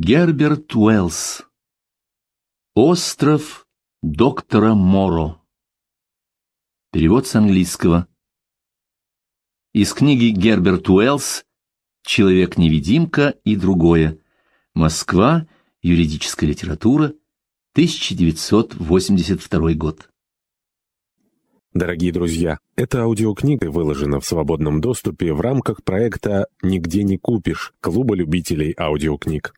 Герберт Уэллс Остров доктора Моро Перевод с английского Из книги Герберт Уэллс «Человек-невидимка» и другое. Москва. Юридическая литература. 1982 год. Дорогие друзья, эта аудиокнига выложена в свободном доступе в рамках проекта «Нигде не купишь» Клуба любителей аудиокниг.